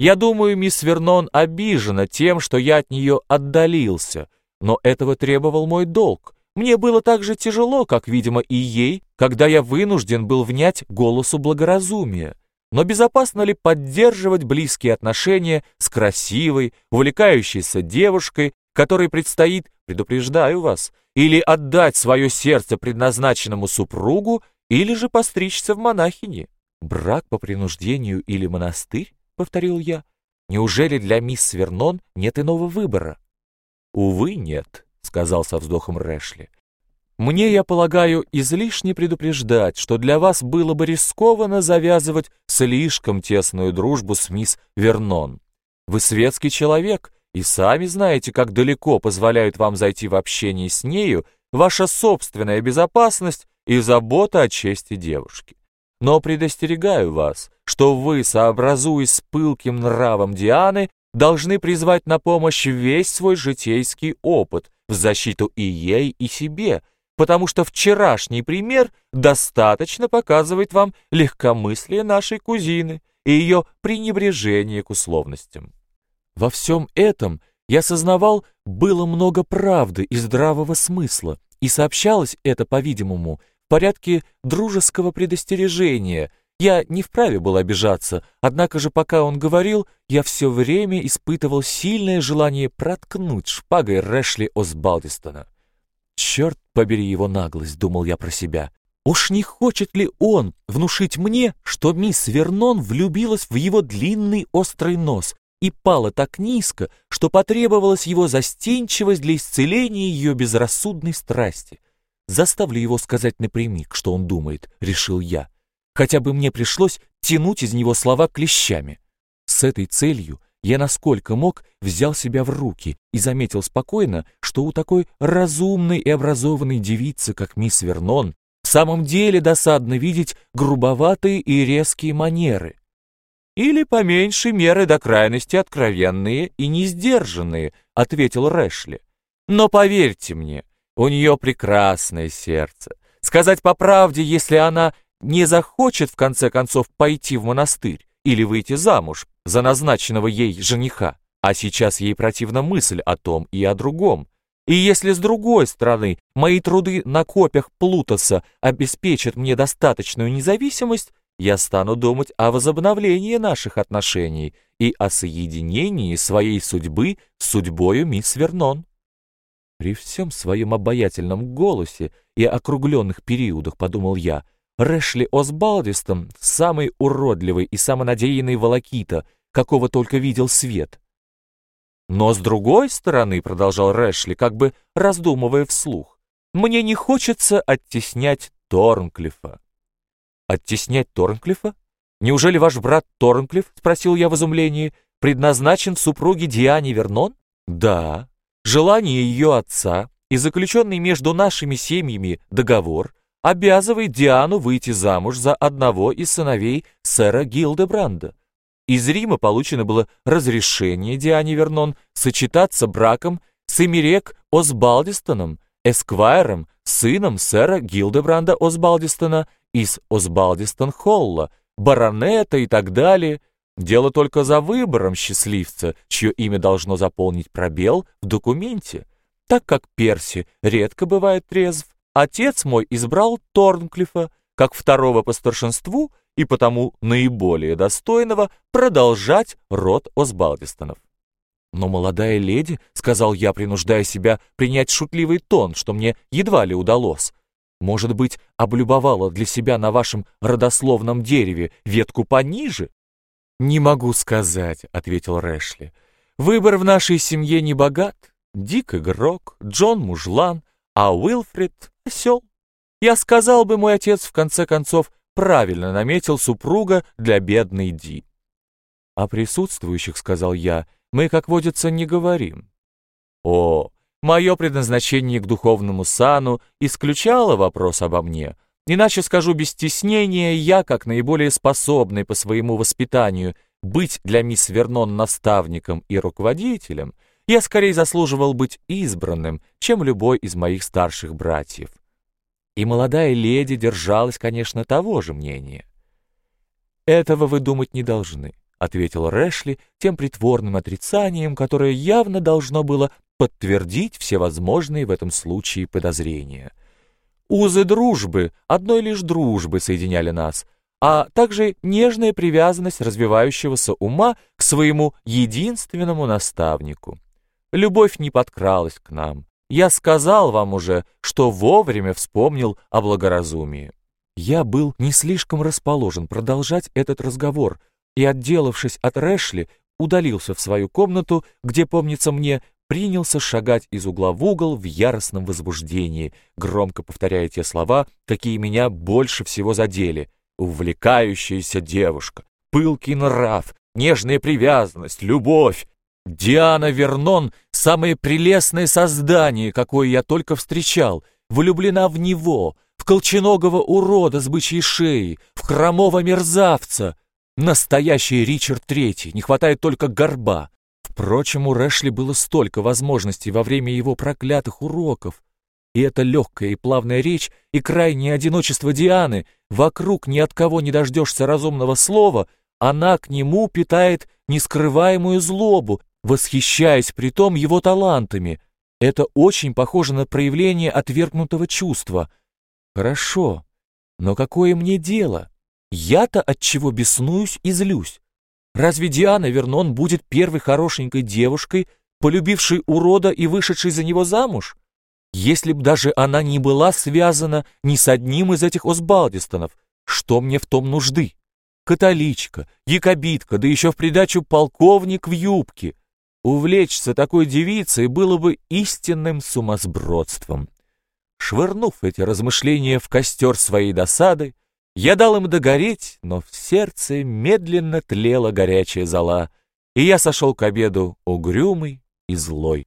Я думаю, мисс Вернон обижена тем, что я от нее отдалился, но этого требовал мой долг. Мне было так же тяжело, как, видимо, и ей, когда я вынужден был внять голосу благоразумия. Но безопасно ли поддерживать близкие отношения с красивой, увлекающейся девушкой, которой предстоит, предупреждаю вас, или отдать свое сердце предназначенному супругу, или же постричься в монахини? Брак по принуждению или монастырь? Повторил я. Неужели для мисс Вернон нет иного выбора? Увы, нет, сказал со вздохом Рэшли. Мне, я полагаю, излишне предупреждать, что для вас было бы рискованно завязывать слишком тесную дружбу с мисс Вернон. Вы светский человек и сами знаете, как далеко позволяют вам зайти в общение с нею ваша собственная безопасность и забота о чести девушки. Но предостерегаю вас, что вы, сообразуясь с пылким нравом Дианы, должны призвать на помощь весь свой житейский опыт в защиту и ей, и себе, потому что вчерашний пример достаточно показывает вам легкомыслие нашей кузины и ее пренебрежение к условностям. Во всем этом я сознавал, было много правды и здравого смысла, и сообщалось это, по-видимому, порядке дружеского предостережения. Я не вправе был обижаться, однако же, пока он говорил, я все время испытывал сильное желание проткнуть шпагой Рэшли Осбалдистона. Черт побери его наглость, думал я про себя. Уж не хочет ли он внушить мне, что мисс Вернон влюбилась в его длинный острый нос и пала так низко, что потребовалась его застенчивость для исцеления ее безрассудной страсти? Заставлю его сказать напрямик, что он думает, решил я. Хотя бы мне пришлось тянуть из него слова клещами. С этой целью я насколько мог взял себя в руки и заметил спокойно, что у такой разумной и образованной девицы, как мисс Вернон, в самом деле досадно видеть грубоватые и резкие манеры. Или, по меньшей меры, до крайности откровенные и несдержанные, ответил Рэшли. Но поверьте мне, у нее прекрасное сердце. Сказать по правде, если она не захочет в конце концов пойти в монастырь или выйти замуж, за назначенного ей жениха, а сейчас ей противна мысль о том и о другом. И если с другой стороны мои труды на копиях Плутоса обеспечат мне достаточную независимость, я стану думать о возобновлении наших отношений и о соединении своей судьбы с судьбою мисс Вернон. При всем своем обаятельном голосе и округленных периодах, подумал я, Рэшли Осбалдистон — самый уродливый и самонадеянный волокита, какого только видел свет. Но с другой стороны, — продолжал Рэшли, как бы раздумывая вслух, — мне не хочется оттеснять Торнклифа. Оттеснять Торнклифа? Неужели ваш брат Торнклифф, — спросил я в изумлении, — предназначен супруге Диане Вернон? Да. Желание ее отца и заключенный между нашими семьями договор — обязывает Диану выйти замуж за одного из сыновей сэра Гилдебранда. Из Рима получено было разрешение Диане Вернон сочетаться браком с Эмирек Осбалдистоном, эсквайром, сыном сэра Гилдебранда Осбалдистона из Осбалдистон-Холла, баронета и так далее. Дело только за выбором счастливца, чье имя должно заполнить пробел в документе. Так как Перси редко бывает трезв, Отец мой избрал Торнклифа как второго по старшинству и потому наиболее достойного продолжать род Осбалдистонов. «Но молодая леди», — сказал я, принуждая себя принять шутливый тон, что мне едва ли удалось, «может быть, облюбовала для себя на вашем родословном дереве ветку пониже?» «Не могу сказать», — ответил Рэшли. «Выбор в нашей семье не богат. Дик игрок, Джон мужлан, а Уилфрид — осел. Я сказал бы, мой отец в конце концов правильно наметил супруга для бедной Ди. О присутствующих, сказал я, мы, как водится, не говорим. О, мое предназначение к духовному сану исключало вопрос обо мне. Иначе скажу без стеснения, я, как наиболее способный по своему воспитанию быть для мисс Вернон наставником и руководителем — я скорее заслуживал быть избранным, чем любой из моих старших братьев. И молодая леди держалась, конечно, того же мнения. «Этого вы думать не должны», ответил Рэшли тем притворным отрицанием, которое явно должно было подтвердить всевозможные в этом случае подозрения. Узы дружбы, одной лишь дружбы соединяли нас, а также нежная привязанность развивающегося ума к своему единственному наставнику. Любовь не подкралась к нам. Я сказал вам уже, что вовремя вспомнил о благоразумии. Я был не слишком расположен продолжать этот разговор и, отделавшись от Рэшли, удалился в свою комнату, где, помнится мне, принялся шагать из угла в угол в яростном возбуждении, громко повторяя те слова, какие меня больше всего задели. Увлекающаяся девушка, пылкий нрав, нежная привязанность, любовь, Диана Вернон — самое прелестное создание, какое я только встречал, влюблена в него, в колченогого урода с бычьей шеей, в хромого мерзавца. Настоящий Ричард Третий, не хватает только горба. Впрочем, у Рэшли было столько возможностей во время его проклятых уроков. И эта легкая и плавная речь, и крайнее одиночество Дианы, вокруг ни от кого не дождешься разумного слова, она к нему питает нескрываемую злобу, восхищаясь при том его талантами. Это очень похоже на проявление отвергнутого чувства. Хорошо, но какое мне дело? Я-то от чего беснуюсь и злюсь? Разве Диана Вернон будет первой хорошенькой девушкой, полюбившей урода и вышедшей за него замуж? Если б даже она не была связана ни с одним из этих Осбалдистонов, что мне в том нужды? Католичка, якобитка, да еще в придачу полковник в юбке. Увлечься такой девицей было бы истинным сумасбродством. Швырнув эти размышления в костер своей досады, я дал им догореть, но в сердце медленно тлела горячая зола, и я сошел к обеду угрюмый и злой.